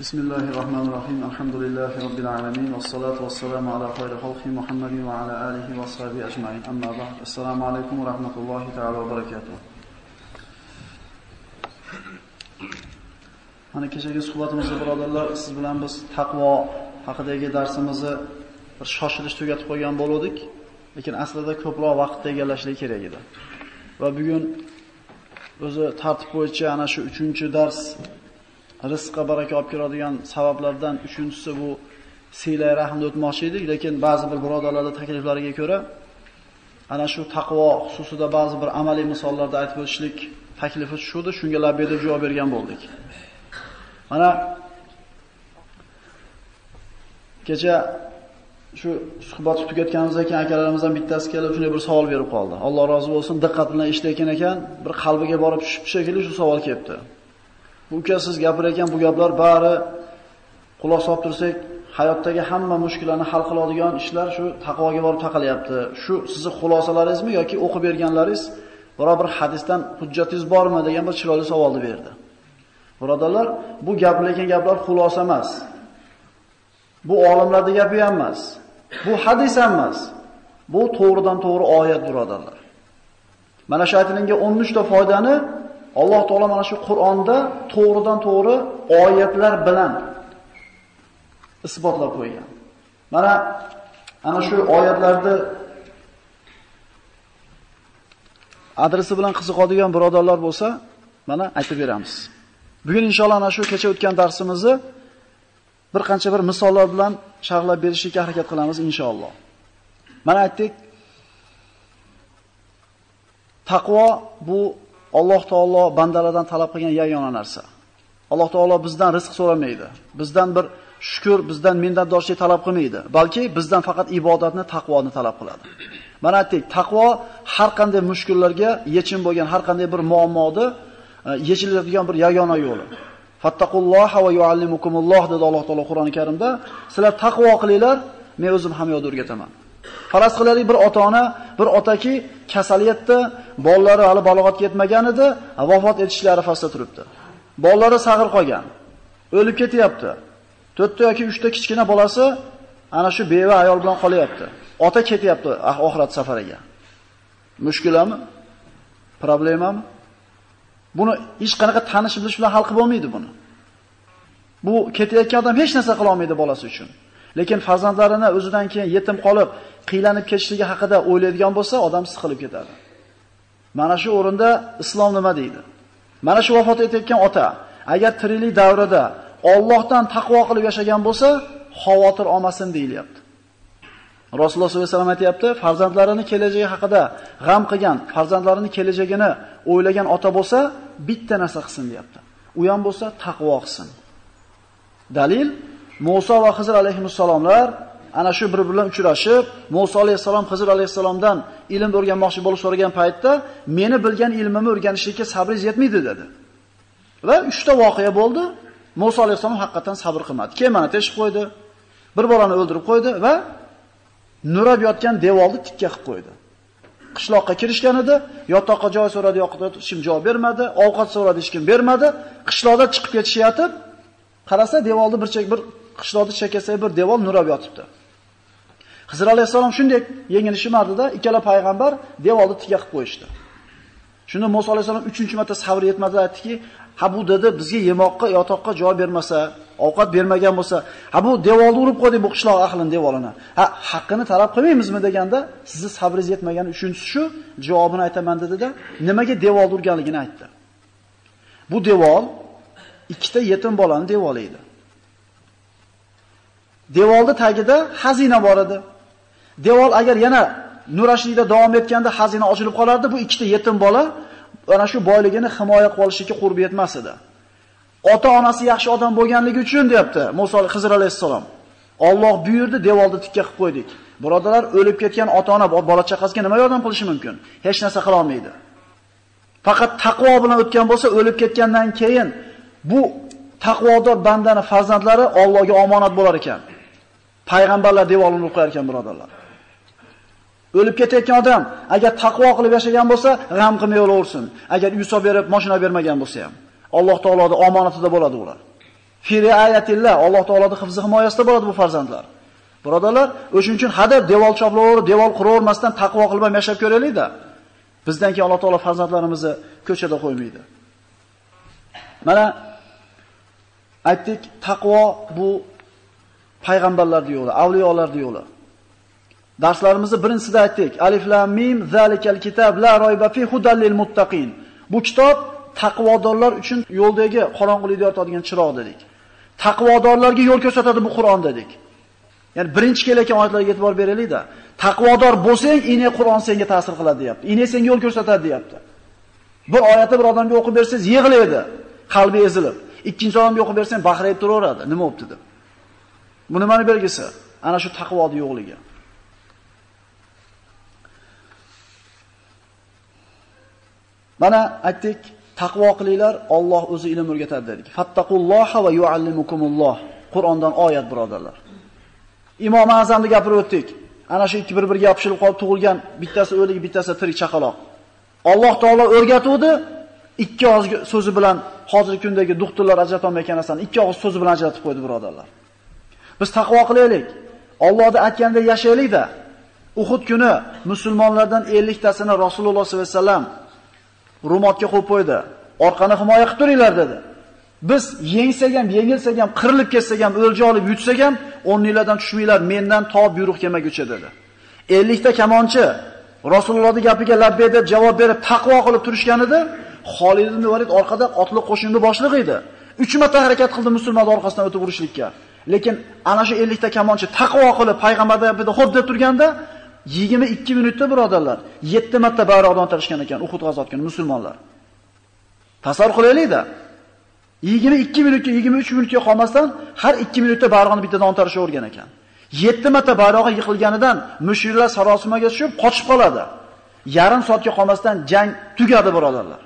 بسم الله الرحمن الرحيم الحمد لله رب العالمين والصلاة والسلام على خير خلق محمد وعلى آله وصحبه أجمعين أما بعد السلام عليكم ورحمة الله تعالى وبركاته Mana kechagi suhbatimizda birodarlar siz bilan biz taqvo haqidagi darsimizni bir shoshilish tugatib qo'ygan bo'ldik, lekin aslida ko'proq vaqtni egallashlik kerak edi. Va bugun o'zi tartib bo'yicha ana shu 3-dars rizqqa baraka olib keladigan sabablardan uchinchisi bu siylay rahmni o'tmoqchi edik, lekin ba'zi bir birodarlarning takliflariga ko'ra ana shu taqvo xususida ba'zi bir amaliy misollarda aytib o'tishlik taklifi tushdi, shunga labbay deb javob bergan bo'ldik. Mana kecha shu suhbatni tugatganimizdan keyin akalarimizdan bittasi kelib shunday bir savol berib qoldi. Alloh rozi bo'lsin, diqqat bilan eshitayotgan ekan, bir qalbiga borib tushib shekilli shu savol kelibdi. Bu uka siz gapirayotgan bu gaplar bari quloq solib tursak, hayotdagi hamma mushkullarni hal qiladigan ishlar shu taqvoga borib taqalyapti. Shu sizning xulosalaringizmi yoki o'qib berganlaringiz biror bir hadisdan hujjatingiz bormi degan bir chiroyli savolni berdi. Birodarlar, bu gapilayotgan gaplar xulosa emas. Bu olimlarning gapi ham emas. Bu hadis ham emas. Bu to'g'ridan to'g'ri oyat birodarlar. Mana shu aytilgan 13 ta foydani Alloh taolo mana shu Qur'onda to'g'ridan to'g'ri oyatlar bilan isbotlab qo'ygan. Mana ana shu oyatlarni adresi bilan qiziqadigan birodarlar bo'lsa, mana aytib beramiz. Bugun inshaalloh ana shu kecha o'tgan darsimizni bir qancha bir misollar bilan sharhlab berishga harakat qilamiz inshaalloh. Mana aytdik, taqvo bu Alloh taolo bandalardan talab qilgan yagona narsa. Alloh taolo bizdan rizq so'ramaydi. Bizdan bir shukr, bizdan minnatdorchilik talab qilmaydi, balki bizdan faqat ibodatni, taqvoni talab qiladi. Mana aytdik, taqvo har qanday mushkullarga yechim bo'lgan har qanday bir muammoni e, yechiladigan bir yagona yo'li. Fattaqulloha va yuallimukumulloh dedi Alloh taolo Qur'oni Karimda. Sizlar taqvo qilinglar, men o'zim ham yod o'rgataman. Faraz qilaylik bir ota-ona, bir otaki kasaliyatda, bolalari hali balog'atga yetmagan edi, vafot etishlari arafasida turibdi. Bolalari sag'ir qolgan. O'lib ketyapti. 4 ta yoki 3 ta kichkina bolasi ana shu beva ayol bilan qolyapti. Ota ketyapti ah, oxirat safariga. Mushkulami? Problemami? Buni hech qanaqa tanish bilish bilan hal qilib bo'lmaydi buni. Bu ketayotgan odam hech narsa qila olmaydi bolasi uchun. Lekin farzandlarini o'zidan keyin yetim qolib, qiylanib ketishligi haqida o'ylaydigan bo'lsa, odam siqilib ketadi. Mana shu o'rinda islom nima deydi? Mana shu vafot etayotgan ota agar tiriklik davrida Allohdan taqvo qilib yashagan bo'lsa, xavotir olmasin deyilyapti. Rasululloh sollallohu alayhi vasallam aytayapti, farzandlarini kelajagi haqida g'am qilgan, farzandlarini kelajagini o'ylagan ota bo'lsa, bitta narsa qilsin deyapti. U ham bo'lsa taqvo qilsin. Dalil Musa va Xizr alayhissalomlar ana shu bir bilan uchrashib, Musa alayhissalom Xizr alayhissalomdan ilm o'rganmoqchi bo'lib so'ragan paytda, meni bilgan ilmimni o'rganishlikka sabringiz yetmaydi dedi. Va 3 ta voqea bo'ldi. Musa alayhissalom haqiqatan sabr qilmadi. Kemani teshib qo'ydi, bir bolani o'ldirib qo'ydi va nurab yotgan devorni tikka qilib qo'ydi. Qishloqqa kirishgan edi, yotoqqa joy so'radi, yoqda hech kim javob bermadi, ovqat so'radi, hech kim bermadi. Qishloqda chiqib ketishyapti. Qarasa devorni bir chek bir qishloqda chekkasi bir devor nurab yotibdi. Xizr alayhisalom shunday yengilishmadi-da, ikkala payg'ambar devorni tiga qilib qo'yishdi. Shunda Musa alayhisalom 3-chi marta sabr yetmadi, aytdiki, ha bu dedi bizga yemoqqa, yotoqqa joy bermasa, ovqat bermagan bo'lsa, ha bu devorni urib qo'ydik bu qishloq ahlini devorini. Ha, haqqini talab qilmaymizmi deganda, sizni sabringiz yetmagani uchinchisi shu, javobini aytaman dedi-da, nimaga devorni urganligini aytdi. Bu devor ikkita yetim bolani devori edi. Devorning tagida xazina bor edi. Devor agar yana nurashlikda davom etganda xazina ochilib qolardi, bu ikkita yetim bola ana shu boyligini himoya qilib olishga qurbi yetmas edi. Ota-onasi yaxshi odam bo'lganligi uchun deyapti Musa Xizr alayhissalom. Alloh buyurdi, devorni tikka qilib qo'ydik. Birodalar, o'lib ketgan ota-ona bola chaqasiga nima yordam qilishi mumkin? Hech narsa qila olmaydi. Faqat taqvo bilan o'tgan bo'lsa, o'lib ketgandan keyin bu taqvodor bandani farzandlari Allohga omonat bo'lar ekan. Payg'ambarlar devorni urib qo'yar ekan, birodarlar. O'lib ketayotgan odam agar taqvo qilib yashagan bo'lsa, g'am qilmay o'laversin. Agar uy berib, mashina bermagan bo'lsa ham, Alloh taoloning omonatida bo'ladi ular. Fi riayatillah, Alloh taoloning hifzi himoyasida bo'ladi bu farzandlar. Birodarlar, o'shuning uchun hadab devor choplaverib, devor quravermasdan taqvo qilib ham yashab ko'raylik-da. Bizdan keyin Alloh taolo farzandlarimizni ko'chada qo'ymaydi. Mana aytdik, taqvo bu payg'ambarlarning yo'li, avliyolarning yo'li. Darslarimizni birinchisida aytdik. Alif lam mim zalikal kitob la royba fi hudallil muttaqin. Bu kitob taqvodorlar uchun yo'ldagi qorong'ulikni yoritadigan chiroq dedik. Taqvodorlarga yo'l ko'rsatadi bu Qur'on dedik. Ya'ni birinchi kelayotgan oyatlarga e'tibor beraylik-da. Taqvodor bo'lsang, ine Qur'on senga ta'sir qiladi, deyapti. Ine senga yo'l ko'rsatadi, deyapti. Bir oyatni bir odamga o'qib bersangiz, yig'laydi, qalbi ezilib. Ikkinchi odamga o'qib bersang, baxrayib turaveradi. Nima bo'pti deb. Bu nimani belgisi? Ana shu taqvodi yo'qligi. Mana aytdik, taqvo qilinglar, Alloh o'zi ilm o'rgatadi dedik. Fattaqulloha va yuallimukumulloh. Qur'ondan oyat birodarlar. Imom Azamni gapirib o'tdik. Ana shu ikki bir-biriga yopishilib qolib tug'ilgan, bittasi o'lik, bittasi tirik chaqaloq. Alloh taolo o'rgatuvdi, ikki og'iz so'zi bilan hozirgi kundagi doktorlar ajrata olmayotgan narsani ikki og'iz so'zi bilan ajratib qo'ydi birodarlar. Biz taqvo qilaylik. Allohni aytganida yashaylik-da. Uhud kuni musulmonlardan 50 tasini Rasululloh sollallohu alayhi vasallam rumotga qo'yib qo'ydi. Orqani himoya qilib turinglar dedi. Biz yengsak ham, yengilsak ham, qirilib ketsak ham, o'lja olib yutsak ham, o'rninglardan tushmanglar, mendan to buyruq kelmaguncha dedi. 50 ta kamonchi Rasulullohning gapiga labbay deb javob berib taqvo qilib turishganida, Xolid ibn Valid orqada otliq qo'shinni boshlig'i edi. 3 marta harakat qildi musulmonlar orqasidan o'tib urishlikka. Lekin ana shu 50 ta kamonchi taqvo qilib payg'ambarda gapida xo'p deb turganda 22 minutda birodarlar 7 marta bayroqdan tarishgan ekan Uhud g'azot kuni musulmonlar. Tasavvur qilaylik-da. 22 minutga 23 minutga qolmasdan har 2 minutda bayrog'ini bittadan ontarishga o'rgan ekan. 7 marta bayrog'i yiqilganidan mushriklar sarosimaga tushib qochib qoladi. Yarim soatga qolmasdan jang tugadi birodarlar.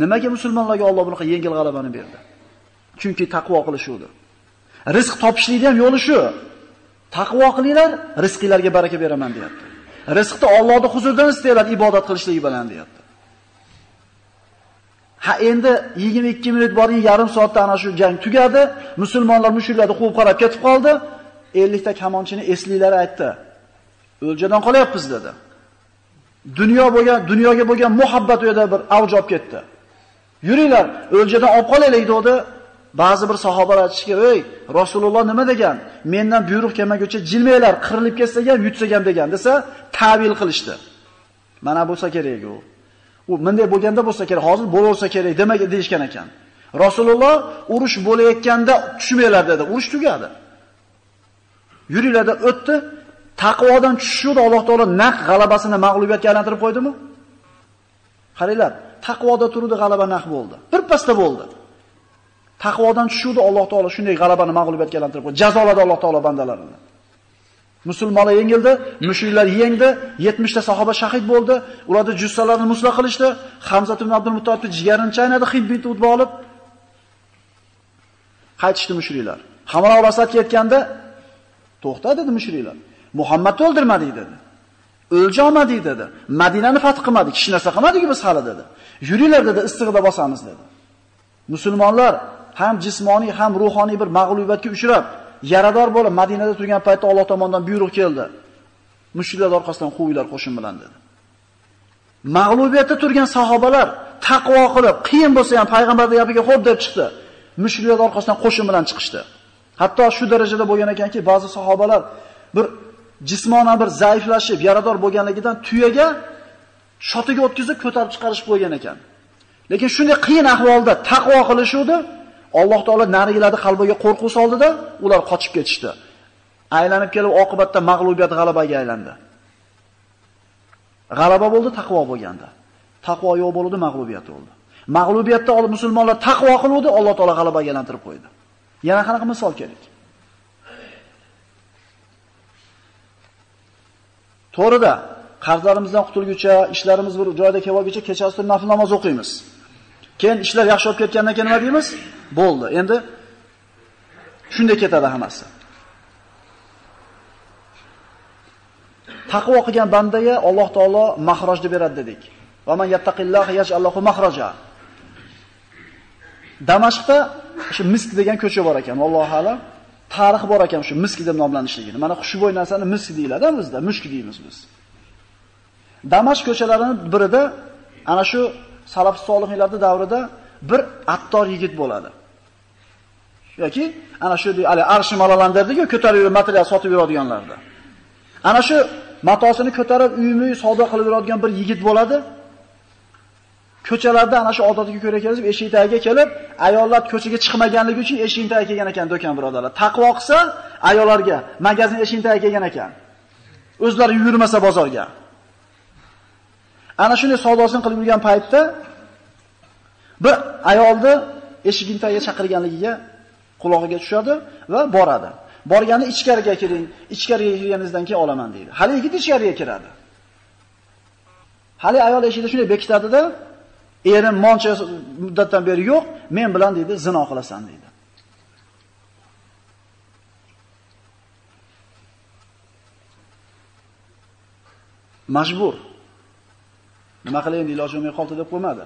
Nimaga musulmonlarga Alloh bunaqa yengil g'alabani berdi? Chunki taqvo qilishuvdir. Rizq topishlikni ham yo'li shu. Taqvo qilinglar, rizqinglarga baraka beraman deyapti. Rizqni Allohning huzuridan istanglar, ibodat qilishligi bilan deyapti. Ha endi 22 minut boring yarim soatda ana shu jang tugadi. Musulmonlar mushriklarni quvib qarab ketib qoldi. 50 ta kamonchini esliklari aytdi. O'ljadan qolyapmiz dedi. Dunyo bo'lgan, dunyoga bo'lgan muhabbat u yerda bir avj olib ketdi. Yuringlar, o'ljadan olib qolaylik dedi. Ba'zi bir sahobalar aytishga, "Ey, Rasululloh nima degan? Mendan buyruq kelmaguncha jilmanglar, qirilib ketsak ham, yutsak ham" degan desa, ta'vil qilishdi. Mana bo'lsa kerak u. U bunday bo'lganda bo'lsa kerak, hozir bo'lsa kerak demak deyishgan ekan. Rasululloh urush bo'layotganda tushmanglar dedi. Urush tugadi. Yuringlarda o'tdi. Taqvodan tushishdi Alloh taolo naq g'alabasini mag'lubiyatga aylantirib qo'ydimi? Qaranglar, taqvoda turdi g'alaba naq bo'ldi. Birpasda bo'ldi. Taqvodan tushuvdi Alloh taolo shunday g'alabani mag'lubiyatga aylantirib qo'ydi. Jazoladi Alloh taolo bandalarini. Musulmonlar yengildi, mushriklar yengdi, 70 ta sahoba shahid bo'ldi, Ularda jussalarini musla qilishdi. Hamza ibn Abdul Muttolibni jigarini chaynadi, Hibbit utib olib qaytishdi mushriklar. Hamra Asad ketganda to'xta dedi mushriklar. Muhammadni o'ldirmadik dedi. O'lja olmadik dedi. Madinani fath qilmadik, hech narsa qilmadik biz hali dedi. Yuringlar dedi, istig'ida bosamiz dedi. Musulmonlar ham jismoniy ham ruhoniy bir mag'lubiyatga uchrab, yarador bo'lib Madinada turgan paytda Alloh tomonidan buyruq keldi. Mushriklar orqasidan quvinglar qo'shin bilan dedi. Mag'lubiyatda turgan sahobalar taqvo qilib, qiyin bo'lsa ham payg'ambarning gapiga xo'p deb chiqdi. Mushriklar orqasidan qo'shin bilan chiqishdi. Hatto shu darajada bo'lgan ekanki, ba'zi sahobalar bir jismonan bir zaiflashib, yarador bo'lganligidan tuyaga shotiga o'tkazib ko'tarib chiqarishib qo'ygan ekan. Lekin shunday qiyin ahvolda taqvo qilishuvdi, Alloh taolo narigilarni qalbiga qo'rquv soldida, ular qochib ketishdi. Aylanib kelib oqibatda mag'lubiyat g'alabaga aylandi. G'alaba bo'ldi taqvo bo'lganda. Taqvo yo'q bo'ldi, mag'lubiyat bo'ldi. Mag'lubiyatda olib musulmonlar taqvo qiluvdi, Alloh taolo g'alabaga aylantirib qo'ydi. Yana qanaqa misol kerak? To'g'rida, qarzlarimizdan qutulguncha, ishlarimiz bir joyida kelguncha kechasi nafl namoz o'qiymiz. Keyin ishlar yaxshi bo'lib ketgandan keyin nima deymiz? Bo'ldi. Endi shunday ketadi hammasi. Taqvo qilgan bandaga Alloh taolo mahrojni beradi dedik. Va man yattaqilloha yaj'al lahu mahraja. Damashqda shu Misk degan ko'cha bor ekan, Alloh alam. Tarix bor ekan shu Misk deb nomlanishligini. Mana xushbo'y narsani Misk deyiladi bizda, mushk deymiz biz. Damashq ko'chalarining birida ana shu salaf solihlarning davrida bir attor yigit bo'ladi. Yoki ana shu hali arshi malalandirdiku ko'tarib yurib material sotib yuradiganlarda. Ana shu matosini ko'tarib uymi savdo qilib yuradigan bir yigit bo'ladi. Ko'chalarda ana shu odatiga ko'ra kelib eshik tagiga kelib, ayollar ko'chaga chiqmaganligi uchun eshik tagiga kelgan ekan do'kon birodarlar. Taqvo qilsa ayollarga magazin eshik tagiga kelgan ekan. O'zlari yurmasa bozorga. Ana shunday savdosini qilib yurgan paytda bir ayolni eshigini tagiga chaqirganligiga qulog'iga tushadi va boradi. Borgani ichkariga kiring, ichkariga kirganingizdan keyin olaman deydi. Hali yigit ichkariga kiradi. Hali ayol eshikda shunday bekitadida, erim moncha muddatdan beri yo'q, men bilan deydi zino qilasan deydi. Majbur. Nima qilayin endi iloji bo'lmay qoldi deb qo'ymadi.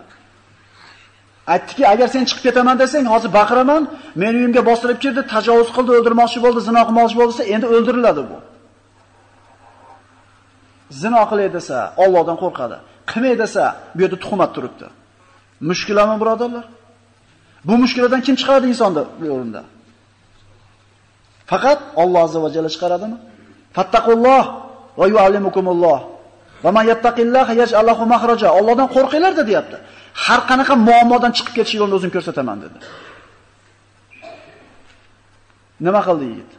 Aytdiki, agar sen chiqib ketaman desang, hozir baqiraman, meni uyimga bostirib kirdi, tajovuz qildi, o'ldirmoqchi bo'ldi, zino qilmoqchi bo'lsa, endi o'ldiriladi bu. Zino qilay desa, Allohdan qo'rqadi. Qilmay desa, bu yerda tuhmat turibdi. Mushkulami, birodarlar? Bu mushkuladan kim chiqaradi insonni bu o'rinda? Faqat Alloh azza va jalla chiqaradimi? Fattaqulloh va yuallimukumulloh. Va man yattaqillaha yaj'al lahu makhraja. Allohdan qo'rqinglar deyapti. Har qanaqa muammodan chiqib ketish yo'lini o'zim ko'rsataman dedi. Nima qildi yigit?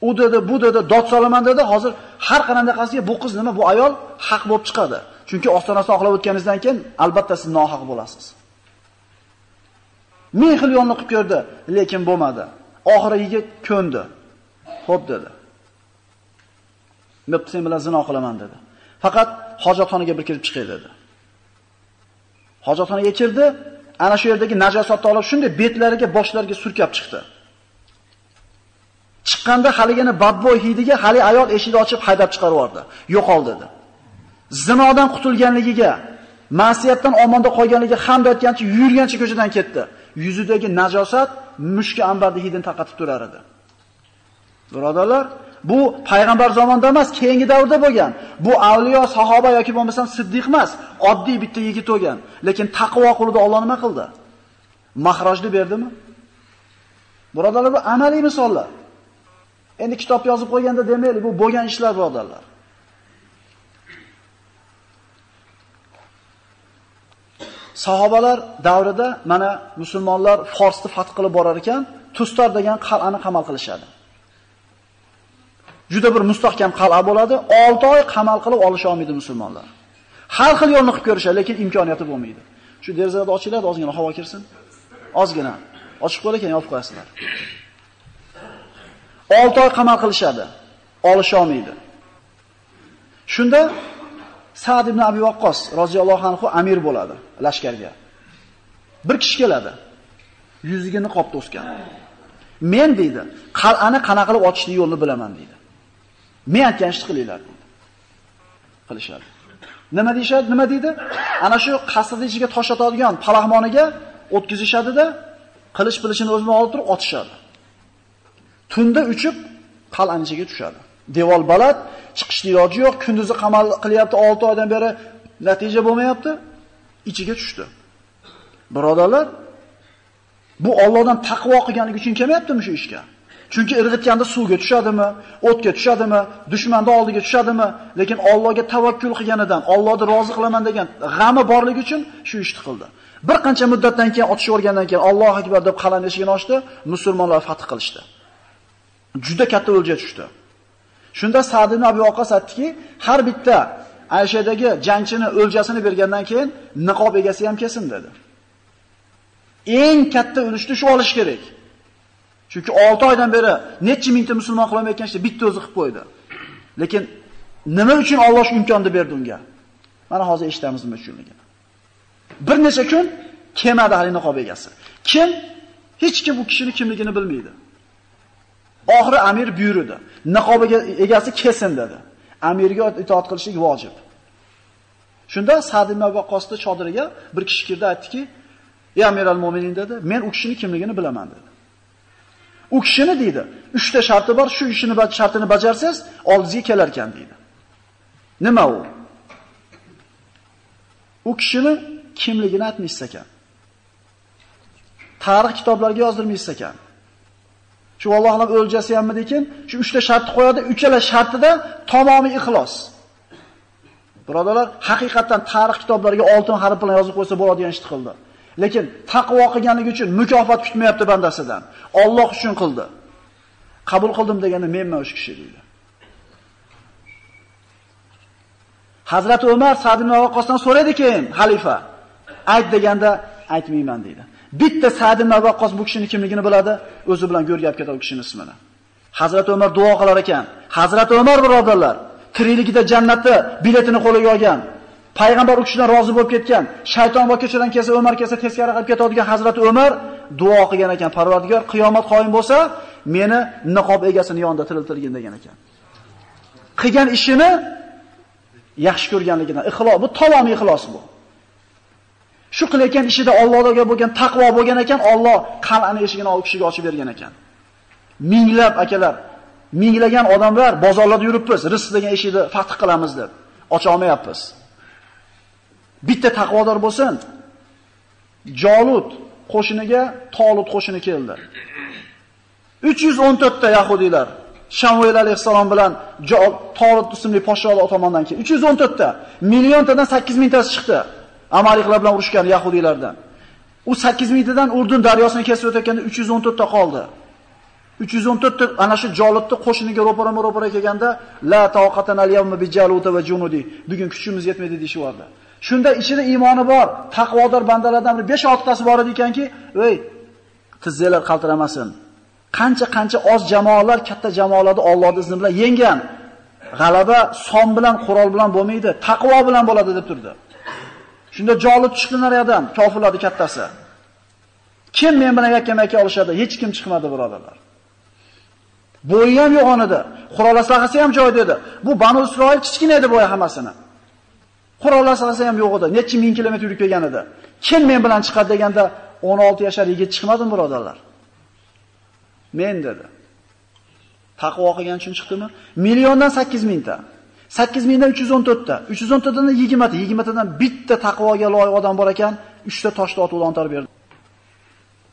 U dedi, bu dedi, dod solaman dedi. Hozir har qanaqasiga bu qiz nima, bu ayol haq bo'lib chiqadi. Chunki ostonasini oqlab o'tganingizdan keyin albatta siz nohaq bo'lasiz. Ming xil yo'lni qilib ko'rdi, lekin bo'lmadi. Oxiri yigit ko'ndi. Xo'p dedi. Men sen bilan zina qilaman dedi. Faqat hojatxonaga bir kirib chiqay dedi. Hojatxonaga kirdi, ana shu yerdagi najosatni olib shunday betlariga, boshlariga surkab chiqdi. Chiqqanda haligini badbo'y hidiga hali ayol eshikni ochib haydab chiqarib yubordi. Yo'qol dedi. Zinodan qutulganligiga, ma'siyatdan omonda qolganligiga hamd aytgancha yurgancha ko'chadan ketdi. Yuzidagi najosat mushka ambarda hidini taqatib turar edi. Birodarlar, Bu payg'ambar zamonida emas, keyingi davrda bo'lgan. Bu avliyo, sahoba yoki bo'lmasam siddiq emas, oddiy bitta yigit bo'lgan. Lekin taqvo qildi Alloh nima qildi? Mahrojni berdimi? Birodarlar, bu amaliy misollar. Endi kitob yozib qo'yganda demaylik, bu bo'lgan ishlar, birodarlar. Sahobalar davrida mana musulmonlar Forsni fath qilib borar ekan, Tustar degan qal'ani qamal qilishadi. Juda bir mustahkam qal'a bo'ladi. 6 oy qamal qilib olish olmaydi musulmonlar. Har xil yo'lni qilib ko'rishadi, lekin imkoniyati bo'lmaydi. Shu derazalarni ochiladi, ozgina havo kirsin. Ozgina. Ochib bo'lar ekan, yopib qo'yasizlar. 6 oy qamal qilishadi. Olish olmaydi. Shunda Sa'd ibn Abi Waqqos roziyallohu anhu amir bo'ladi lashkarga. Bir kishi keladi. Yuziga niqob to'sgan. Men deydi, qal'ani qana qilib ochishni yo'lini bilaman deydi. Men aytgan ishni qilinglar dedi. Qilishadi. Nima deyshadi? Nima deydi? Ana shu qasrni ichiga tosh otadigan palahmoniga o'tkazishadi-da, qilish bilishini o'zini olib turib otishadi. Tunda uchib qalanchiga ichiga tushadi. Devor balat, chiqish iloji yo'q, kunduzi qamal qilyapti 6 oydan beri natija bo'lmayapti, ichiga tushdi. Birodarlar, bu Allohdan taqvo qilganligi uchun kelmayaptimi shu ishga? Chunki irg'itganda suvga tushadimi, o'tga tushadimi, dushmanning oldiga tushadimi, lekin Allohga tavakkul qilganidan, Allohni rozi qilaman degan g'ami borligi uchun shu ishni qildi. Bir qancha muddatdan keyin otish o'rgandan keyin Alloh akbar deb qalan eshigini ochdi, musulmonlar fath qilishdi. Juda katta o'lja tushdi. Shunda Sa'd ibn Abi Waqqas aytdiki, har bitta Ayshadagi jangchini o'ljasini bergandan keyin niqob egasi ham kelsin dedi. Eng katta ulushni shu olish kerak. Chunki 6 oydan beri necha mingta musulmon qilolmayotgan ishni bitta o'zi qilib qo'ydi. Lekin nima uchun Alloh shu imkonni berdi unga? Mana hozir eshitamiz nima uchunligini. Bir necha kun kemadi halini niqob egasi. Kim? Hech kim bu kishini kimligini bilmaydi. Oxiri amir buyurdi. Niqobiga egasi kelsin dedi. Amirga itoat qilishlik vojib. Shunda Sa'd ibn Waqqosning chodiriga bir kishi kirdi aytdiki: "Ey Amiral Mu'minin" dedi, "Men u kishining kimligini bilaman" dedi. U kishini deydi, 3 ta sharti bor, shu ishini shartini bajarsangiz, oldingizga kelar ekan deydi. Nima u? U kishini kimligini aytmaysiz ekan. Tarix kitoblariga yozdirmaysiz ekan. Shu Allohning o'ljasi hammidikin, shu 3 ta shartni qo'yadi, uchala shartida tamomiy ixlos. Birodalar, haqiqatan tarix kitoblariga oltin harf bilan yozib qo'ysa bo'ladigan ishni qildi. Lekin taqvo qilganligi uchun mukofot kutmayapti bandasidan. Alloh uchun qildi. Qabul qildim degani menman o'sha kishi deydi. Hazrat Umar Sa'd ibn Waqqosdan so'raydi keyin xalifa. Ayt deganda aytmayman deydi. Bitta Sa'd ibn Waqqos bu kishining kimligini biladi, o'zi bilan go'rgab ketadi u kishining ismini. Hazrat Umar duo qilar ekan. Hazrat Umar birodarlar, tirikligida jannatni biletini qo'liga olgan. Payg'ambar u kishidan rozi bo'lib ketgan. Shayton va ko'chadan kelsa, Umar kelsa teskari qarab ketadigan Hazrat Umar duo qilgan ekan. Parvardigor qiyomat qoyim bo'lsa, meni niqob egasini yonida tiriltirgin degan ekan. Qilgan ishini yaxshi ko'rganligidan ixlos bu tamomiy ixlos bu. Shu qilayotgan ishida Allohga bo'lgan taqvo bo'lgan ekan, Alloh qal'ani eshigini u kishiga ochib bergan ekan. Minglab akalar, minglagan odamlar bozorlarda yuribmiz, rizq degan eshikni fath qilamiz deb ocha olmayapmiz. Bitta taqvodor bo'lsin. Jolut qo'shiniga Tolut qo'shini keldi. 314 ta yahudiylar Shamuel alayhissalom bilan Tolut ismli podsholar tomonidan keldi. 314 ta, milliontadan 8 mingtasi chiqdi. Amaliklar bilan urushgan yahudiylardan. U 8 mingtadan Urdun daryosini kesib o'tayotganda 314 ta qoldi. 314 ta ana shu Jolutni qo'shiniga ro'para-ro'para kelganda la taqatan al-yawma bi jaluta va junudi. Bugun kuchimiz yetmaydi deyishyapti. Shunda ichida iymoni bor, taqvodor bandalardan 5-6tasi bor edi ekanki, "Ey, tizzalar qaltiramasin. Qancha-qancha oz jamoalar katta jamoalarni Allohning izni bilan yenggan. G'alaba son bilan, qurol bilan bo'lmaydi, taqvo bilan bo'ladi" deb turdi. Shunda jolib chiqdilar nariyadan, kofirlarning kattasi. Kim men bilan yakkama-yakka olishadi? Hech kim chiqmadi, birodarlar. Bo'yi ham yo'q onida. Qurol aslahasi ham joyida edi. Bu Banu Isroil kichkina edi bo'yi hammasini. Qurollar aslahasi ham yo'q edi. Necha ming kilometr yurib kelgan edi. Kim men bilan chiqadi deganda 16 yashar yigit chiqmadimi, birodarlar? Men dedi. Taqvo qilgan uchun chiqdimi? Milliondan 8 mingta. 8 mingdan 314 ta. 314 tadan 20 ta. 20 tadan bitta taqvoga loyiq odam bor ekan, 3 ta toshni otib o'lantirib berdi.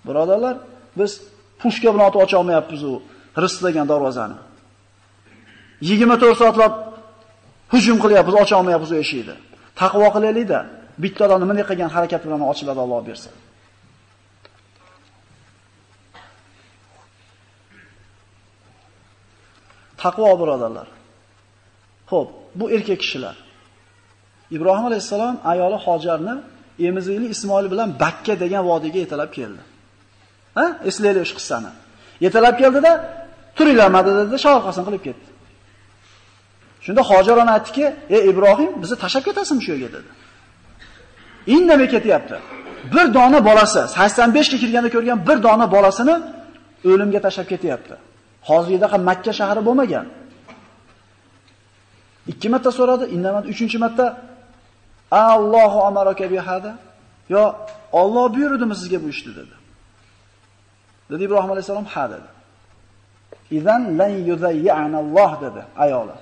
Birodarlar, biz pushka bilan otib ocha olmayapmiz u rizqlagan darvozani. 24 soatlab hujum qilyapmiz, ocha olmayapmiz u eshikni. Taqvo qilaylik-da, bitta odam nima qilgan harakat bilan ochiladi Alloh bersa. Taqvo birodarlar. Xo'p, bu erkak kishilar. Ibrohim alayhisalom ayoli Hojarni emizikli Ismoil bilan Bakka degan vodiyga yetalab keldi. Ha? Eslaylik shu qissani. Yetalab keldida turinglar dedi, shovqasin qilib ketdi. Shunda Hojar ona aytdiki, "Ey Ibrohim, bizni tashab ketasizmi shu yerga?" dedi. Indamay ketyapti. Bir dona bolasi, 85 ga kirganda ko'rgan bir dona bolasini o'limga tashab ketyapti. Hozirdaqa Makka shahri bo'lmagan. Ikki marta so'radi, indamadi. Uchinchi marta Allohu amaraka bi hada. Yo Alloh buyurdimi sizga bu ishni dedi. Dedi Ibrohim alayhisalom ha dedi. Idan lan yuzayyana Alloh dedi ayoli.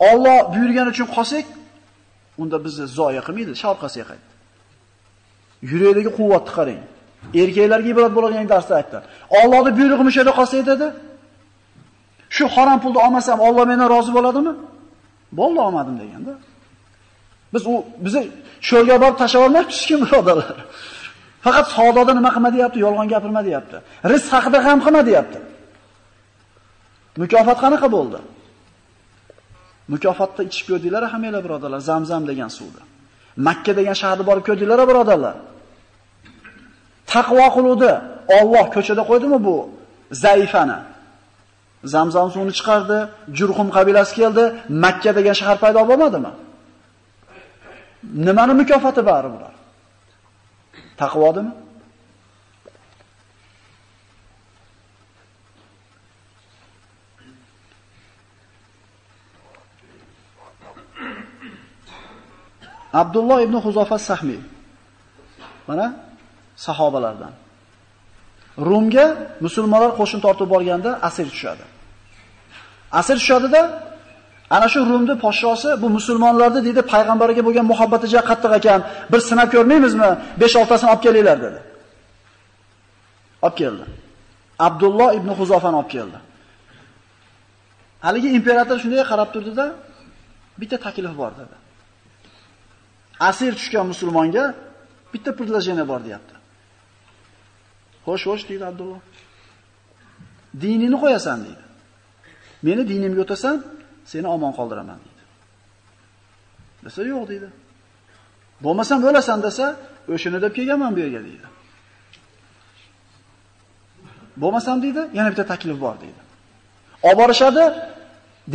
Alloh buyurgani uchun qolsak, unda bizni zoya qilmaydi, sharqasiga qaytdi. Yurakdagi quvvatni qarang. Erkaklarga ibrat bo'ladigan darsda aytdi. Allohning buyrug'i mushada qolsa dedi. Shu harom pulni olmasam Alloh mendan rozi bo'ladimi? Bo'ldi olmadim deganda. Biz u bizni sho'rga borib tashlab olmaymiz kim birodarlar. Faqat savdoda nima qilma deyapti, yolg'on gapirma deyapti. Rizq haqida ham qilma deyapti. Mukofot qanaqa bo'ldi? Mukofotda ichib ko'rdinglar hammanglar birodarlar, Zamzam degan suvni. Makka degan shaharga borib ko'rdinglar birodarlar. Taqvo qiluvdi. Alloh ko'chada qo'ydimi bu zaifani? Zamzam suvini chiqardi, Jurhum qabilasi keldi, Makka degan shahar paydo bo'lmadimi? Nimani mukofoti bari bular? Taqvodimi? Abdulloh ibn Huzofa Sahmi. Mana sahobalardan. Rumga musulmonlar qo'shin tortib borganda asir tushadi. Asir tushadida ana shu Rumni podshosi bu musulmonlarni dedi payg'ambarga bo'lgan muhabbati juda qattiq ekan. Bir sinab ko'rmaymizmi? 5-6tasini olib kelinglar dedi. Olib keldi. Abdulloh ibn Huzofani olib keldi. Haligi imperator shunday qarab turdi-da, bitta taklif bor dedi. Asir tushgan musulmonga bitta предложение bor deyapti. Xo'sh, xo'sh deydi Abdulloh. Dinini qo'yasan deydi. Meni dinimga o'tasan, seni omon qoldiraman deydi. Desa yo'q deydi. Bo'lmasam o'lasan desa, o'shini deb kelganman bu yerga deydi. Bo'lmasam deydi, yana bitta taklif bor deydi. Olib borishadi,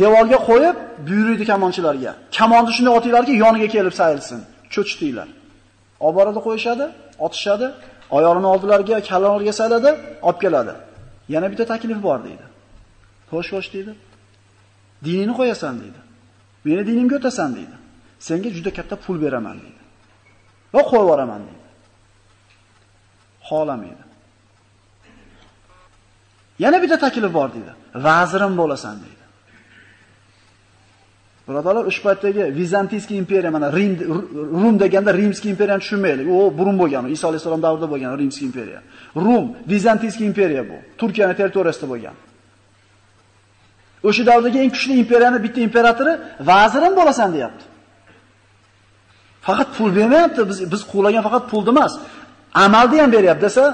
devorga qo'yib, buyurdi kamonchilarga. Kamonni shunday otinglarki, yoniga kelib sayilsin. Cho'chitinglar. Olib boradi qo'yishadi, otishadi, oyog'ini oldilariga, kalonlarga saladi, olib keladi. Yana bitta taklif bor deydi. Xo'sh, xo'sh deydi. Dinini qo'yasan deydi. Meni dinimga o'tasan deydi. Senga juda katta pul beraman deydi. Va qo'yib yuboraman deydi. Xohlamaydi. Yana bitta taklif bor deydi. Vazirim bo'lasan deydi. Birodarlar, ushbu paytdagi Vizantiyskiy imperiya mana Rim Rum deganda Rimskiy imperiyani tushunmaylik. U burun bo'lgan, Iso alayhisalom davrida bo'lgan Rimskiy imperiya. Rum Vizantiyskiy imperiya bu. Turkiyaning territoriyasida bo'lgan. O'sha davrdagi eng kuchli imperiyani bitta imperatori vazirim bo'lasan deyapti. Faqat pul bermayapti. Biz biz qo'llagan faqat pulni emas, amalni ham beryapti desa,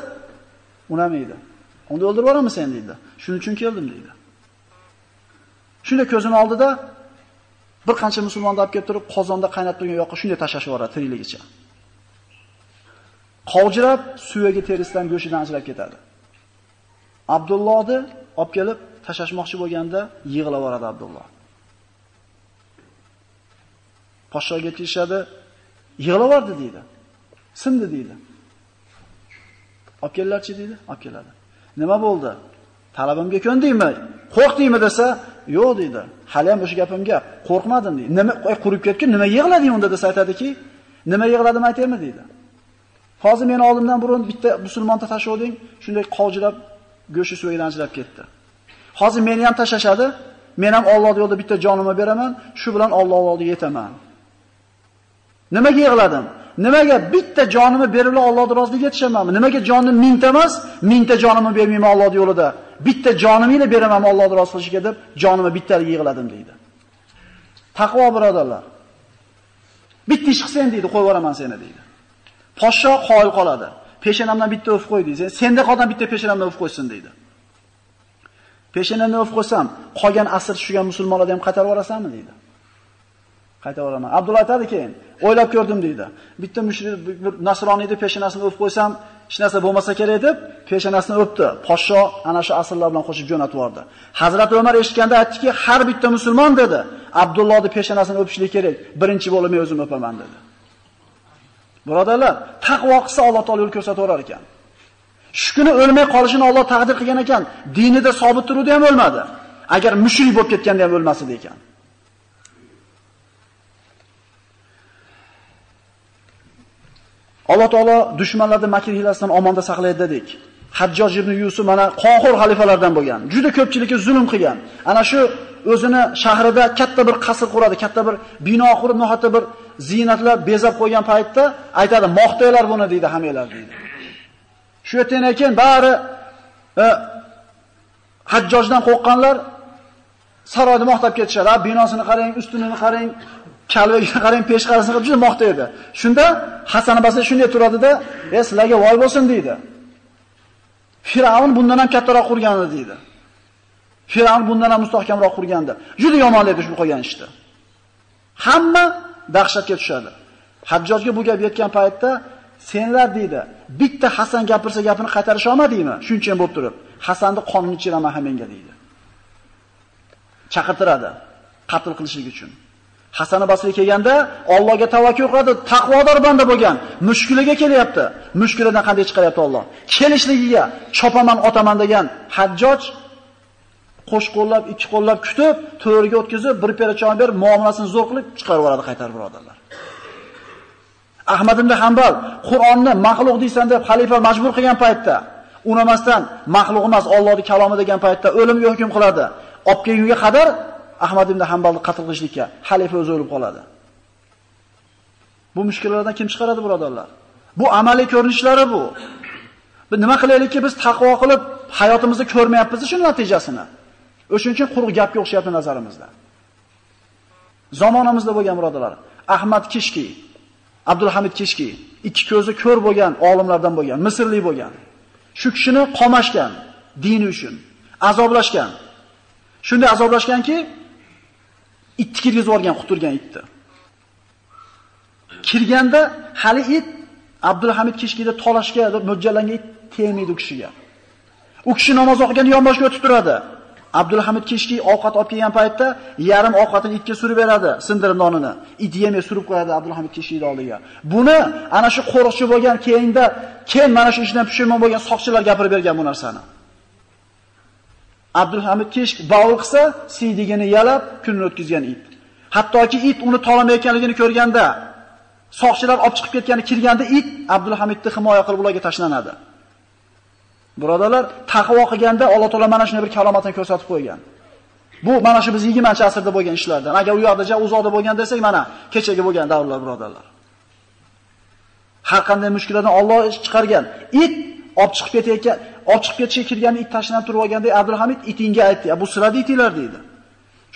unamaydi. Unda o'ldirib yuboramiz sen deydi. Shuning uchun keldim deydi. Shunda ko'zini oldida bir qancha musulmonni olib kelib turib, qozonda qaynab turgan yoqqa shunday tashlashib yuboradi tirikligicha. Qovjirab, suyagi terisidan go'shidan ajrab ketadi. Abdullohni olib kelib tashlashmoqchi bo'lganda yig'lab yuboradi Abdulloh. Podshoga tishadi, yig'lab yubordi deydi. Sindi deydi. Olib kelinglarchi deydi, olib keladi. Nima bo'ldi? Talabimga ko'ndingmi? Qo'rqdingmi desa, yo'q deydi. Hali ham o'sha gapimga. Qo'rqmadim deydi. Nima qurib ketgan, nima yig'lading unda desa aytadiki, nima yig'ladim aytaymi deydi. Hozir meni oldimdan burun bitta musulmonni tashlading, shunday qovjilab go'shi suvidan ajrab ketdi. Hozir meni ham tashashadi, men ham Alloh yo'lida bitta jonimni beraman, shu bilan Alloh oldiga yetaman. Nimaga yig'ladim? Nimaga bitta jonimni berib Alloh roziligiga yetishamanmi? Nimaga jonni mingta emas, mingta jonimni bermayman Alloh yo'lida? Bitta jonimni beraman Alloh rozi qilishiga deb jonimni bittaliga yig'ladim deydi. Taqvo birodarlar. Bitta ish qilsang deydi, qo'yib yuboraman seni deydi. Poshsho qoyil qoladi. Peshanamdan bitta o'f qo'y deydi. Senda qolgan bitta peshanamdan o'f qo'ysin deydi. Peshanamdan o'f qo'ysam, qolgan asr tushgan musulmonlarni ham qaytarib yuborasanmi deydi. Qayta olaman. Abdulloh aytadi keyin, o'ylab ko'rdim deydi. Bitta mushrik bir nasroniyni peshonasini o'pib qo'ysam, hech narsa bo'lmasa kerak deb peshonasini o'pdi. Podsho ana shu asrlar bilan qo'shib jo'natib yubordi. Hazrat Umar eshitganda aytdiki, har bitta musulmon dedi, Abdullohning peshonasini o'pishlik kerak. Birinchi bo'lib men o'zim o'paman dedi. Birodarlar, taqvo qilsa Alloh taolo yo'l ko'rsataverar ekan. Shu kuni o'lmay qolishini Alloh taqdir qilgan ekan, dinida sobit turuvdi ham o'lmadi. Agar mushrik bo'lib ketganda ham o'lmasdi ekan. Alloh taolo dushmanlarning makr hilasidan omonda saqlaydi dedik. Hajjoj ibn Yusuf mana qohir xalifalardan bo'lgan. Juda ko'pchilikka zulm qilgan. Ana shu o'zini shahrida katta bir qasr quradi, katta bir bino qurib, nohatta bir zinatlar bezab qo'ygan paytda aytadi, "Moqtaylar buni" deydi hammalar deydi. Shu yerdan keyin bari e, Hajjojdan qo'rqqanlar saroyni maqtab ketishadi. Binosini qarang, ustunini qarang, kalvaga qarang peshqarisini qilib juda edi Shunda Hasan Basri shunday turadida, "Ey sizlarga voy bo'lsin" deydi. Firavn bundan ham kattaroq qurgandi deydi. Firavn bundan ham mustahkamroq qurgandi. Juda yomonlaydi shu qilgan ishni. Hamma dahshatga tushadi. Hajjojga bu gap yetgan paytda senlar deydi, bitta Hasan gapirsa gapini qaytarisha olmadingmi? Shuncha bo'lib turib, Hasanni qonini ichiraman ham menga deydi. Chaqirtiradi qatl qilishlik uchun. Hasan Basri kelganda Allohga tavakkul qiladi, taqvodor banda bo'lgan. Mushkuliga kelyapti. Mushkulidan qanday chiqaryapti Alloh? Kelishligiga chopaman, otaman degan Hajjoj qo'sh qo'llab, ikki qo'llab kutib, to'riga o'tkazib, bir pera choy berib, muomalasini zo'r qilib chiqarib yuboradi qaytar birodarlar. Ahmad ibn Hanbal Qur'onni maxluq deysan deb xalifa majbur qilgan paytda unamasdan maxluq emas Allohning kalomi degan paytda o'limga hukm qiladi. Olib kelgunga qadar Ahmad ibn Hanbalni qatl qilishlikka xalifa o'zi o'lib qoladi. Bu mushkullardan kim chiqaradi birodarlar? Bu amaliy ko'rinishlari bu. Biz nima qilaylikki, biz taqvo qilib hayotimizni ko'rmayapmiz shu natijasini. O'shuning uchun quruq gapga o'xshayapti nazarimizda. Zamonamizda bo'lgan birodarlar, Ahmad Kishki, Abdulhamid Kishki, ikki ko'zi ko'r bo'lgan olimlardan bo'lgan, Misrlik bo'lgan. Shu kishini qomashgan dini uchun, azoblashgan. Shunday azoblashganki, itni kirgizib yuborgan, quturgan itni. Kirganda hali it Abdulhamid Kishkida tolashga mo'ljallangan it tegmaydi u kishiga. U kishi namoz o'qiganda yonboshiga o'tib turadi. Abdulhamid Kishki ovqat olib kelgan paytda yarim ovqatini itga surib beradi, sindirib nonini. It yemay surib qo'yadi Abdulhamid Kishkining oldiga. Buni ana shu qo'riqchi bo'lgan keyinda, keyin mana shu ishdan pushaymon bo'lgan soqchilar gapirib bergan bu narsani. Abdulhamid Kishk bavul qilsa, siydigini yalab kunni o'tkazgan it. Hattoki it uni tolamayotganligini ko'rganda, soqchilar olib chiqib ketgani kirganda it Abdulhamidni himoya qilib ularga tashlanadi. Birodalar, taqvo qilganda Alloh taolo mana shunday bir kalomatini ko'rsatib qo'ygan. Bu mana shu biz 20-asrda bo'lgan ishlardan. Agar u yoqda uzoqda bo'lgan desak, mana kechagi bo'lgan davrlar birodalar. Har qanday mushkullardan Alloh chiqargan. It olib chiqib ketayotgan, ochiqga chiqib it tashlab turib olganda Abdulhamid itinga aytdi, "Bu siradi itinglar" dedi.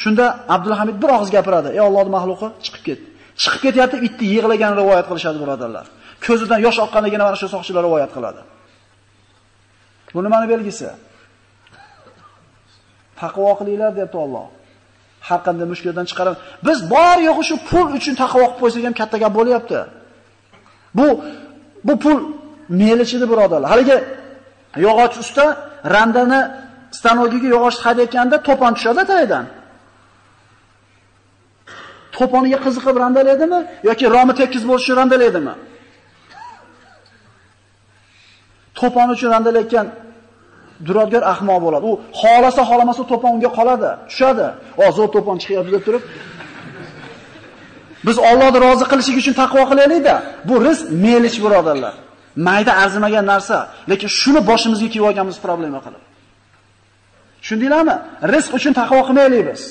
Shunda Abdulhamid bir og'iz gapiradi, "Ey Allohning mahluqi, chiqib ket." Chiqib ketyapti, itni yig'lagan rivoyat qilishadi birodarlar. Ko'zidan yosh oqqanligini mana shu soqchilar rivoyat qiladi. Bu nimani belgisi? Taqvo qilinglar deydi Alloh. Har qanday mushkuldan chiqarib, biz bor yo'g'i shu pul uchun taqvo qilib qo'ysak ham katta gap bo'lyapti. Bu bu pul melichidi birodarlar. Haligi yog'och usta randani stanogiga yog'och haydayotganda to'pon tushadi tayidan. To'poniga qiziqib randalaydimi yoki romi tekis bo'lishi uchun randalaydimi? To'pon uchun randalayotgan duradgor ahmoq bo'ladi. U xolasa xolamasa to'pon unga qoladi, tushadi. O, to'pon chiqyapti deb turib Biz Allohni rozi qilishlik uchun taqvo qilaylik-da. Bu rizq melish birodarlar. Mayda arzimagan narsa, lekin shuni boshimizga kiyib olganmiz problema qilib. Tushundinglarmi? Rizq uchun taqvo qilmaylik biz.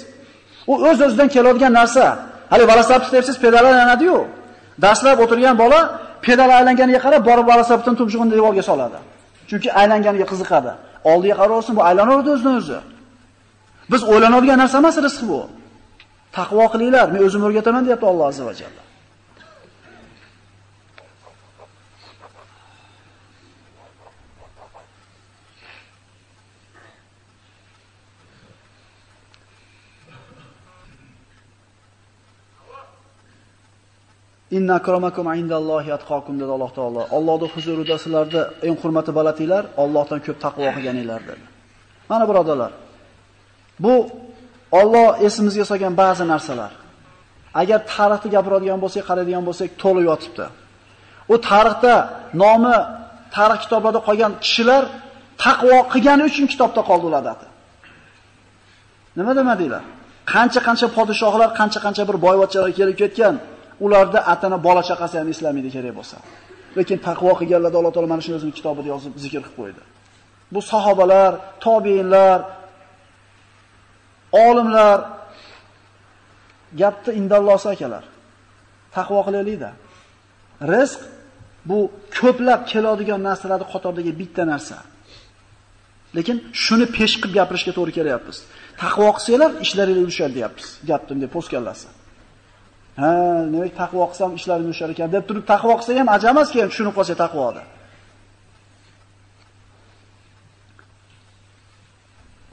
U o'z-o'zidan keladigan narsa. Hali velosiped tepsiz pedallar aylanadi-yu. Darslab o'tirgan bola pedal aylanganiga qarab borib velosipedni tumshug'ini devorga soladi. Chunki aylanganiga qiziqadi. Oldiga qarasa bu aylanaveradi o'zidan o'zi. Biz o'ylanadigan narsa emas rizq bu. Taqvo qilinglar, men o'zim o'rgataman deyapti Alloh azza va jalla. Inna akramakum indallohi atqakum dedi Alloh taolo. Allohning huzurida sizlarda eng hurmati balatinglar Allohdan ko'p taqvo qilganinglar dedi. Mana birodalar. Bu Alloh esimizga solgan ba'zi narsalar. Agar tarixni gapiradigan bo'lsak, qaraydigan bo'lsak, to'liq yotibdi. U tarixda nomi tarix kitoblarida qolgan kishilar taqvo qilgani uchun kitobda qoldi ular. Nima demadinglar? Qancha-qancha podshohlar, qancha-qancha bir boyvachchalar kelib ketgan, ularda atana bola chaqasi ham islamaydi kerak bo'lsa. Lekin taqvo qilganlarda Alloh taolo mana shuni o'zining kitobida yozib zikr qilib qo'ydi. Bu sahobalar, tobiinlar, olimlar gapni indallosi akalar. Taqvo qilaylik-da. Rizq bu ko'plab keladigan narsalarning qatoridagi bitta narsa. Lekin shuni pesh qilib gapirishga to'g'ri kelyapmiz. Taqvo qilsanglar ishlaringiz yurishadi deyapmiz. Gapdim deb po'stkallasi. Ha, demak taqvo qilsam ishlarim yurishar ekan deb turib taqvo qilsa ham ajamas keyin tushunib qolsa taqvoda.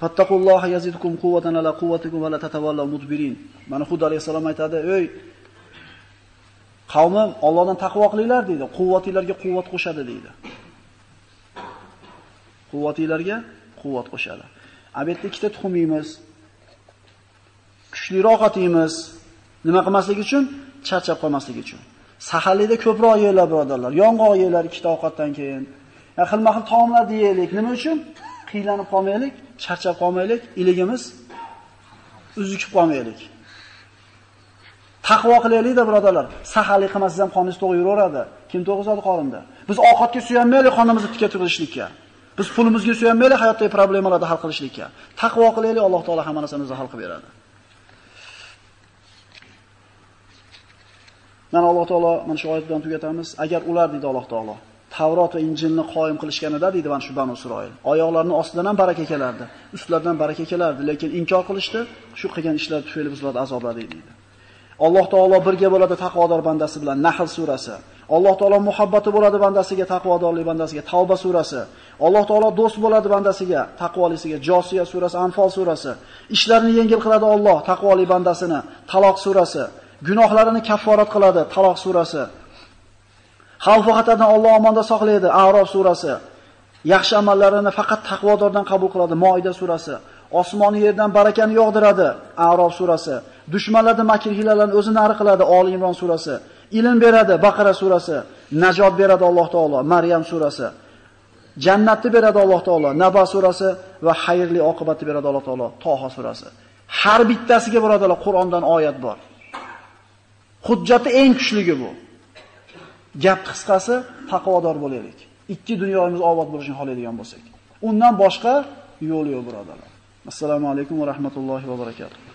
Fattaqulloha yazidkum quwwatan ala quwwatikum va la tatawallaw mudbirin. Mana Xudo alayhisalom aytadi, "Ey qavmim, Allohdan taqvo qilinglar" deydi. Quvvatinglarga quvvat qo'shadi deydi. Quvvatinglarga quvvat qo'shadi. Albatta ikkita tuxum yeymiz. Kuchliroq otimiz. Nima qilmaslik uchun? Charchab qolmaslik uchun. Saharlikda ko'proq yeylar birodarlar. Yong'oq yeylar ikkita ovqatdan keyin. Ya xilma-xil taomlar yeylik. Nima uchun? Qiylanib qolmaylik, charchab qolmaylik, iligimiz uzukib qolmaylik. Taqvo qilaylik-da, birodarlar. Saharlik qilmasangiz ham qoningiz to'g'ri yuraveradi. Kim to'g'izadi qorinda? Biz ovqatga suyanmaylik qonimizni tikka turishlikka. Biz pulimizga suyanmaylik hayotdagi problemalarni hal qilishlikka. Taqvo qilaylik, Alloh taolo hamma narsamizni hal qilib beradi. Mana Alloh taolo mana shu oyat bilan tugatamiz. Agar ular deydi Alloh taolo Tavrot va Injilni qoyim qilishganida deydi mana shu Banu Isroil. Oyoqlarining ostidan ham baraka kelardi, ustlaridan baraka kelardi, lekin inkor qilishdi. Shu qilgan ishlar tufayli bizlar ularni azobladi deydi. Alloh taolo birga bo'ladi taqvodor bandasi bilan Nahl surasi. Alloh taolo muhabbati bo'ladi bandasiga, taqvodorlik bandasiga Tavba surasi. Alloh taolo do'st bo'ladi bandasiga, taqvolisiga Josiya surasi, Anfal surasi. Ishlarini yengil qiladi Alloh taqvoli bandasini Taloq surasi. Gunohlarini kafforat qiladi Taloq surasi. Xavf va xatardan Alloh omonda saqlaydi A'rof surasi. Yaxshi amallarini faqat taqvodordan qabul qiladi Moida surasi. Osmon yerdan barakani yog'diradi A'rof surasi. Dushmanlarni makr hilalarni o'zi nari qiladi Oli Imron surasi. Ilm beradi Baqara surasi. Najot beradi Alloh taolo Maryam surasi. Jannatni beradi Alloh taolo Naba surasi va xayrli oqibatni beradi Alloh taolo Toha surasi. Har bittasiga birodarlar Qur'ondan oyat bor. Hujjati eng kuchligi bu. Gap qisqasi taqvodor bo'laylik. Ikki dunyomiz obod bo'lishini xohlaydigan bo'lsak. Undan boshqa yo'l yo'q birodarlar. Assalomu alaykum va rahmatullohi va barakatuh.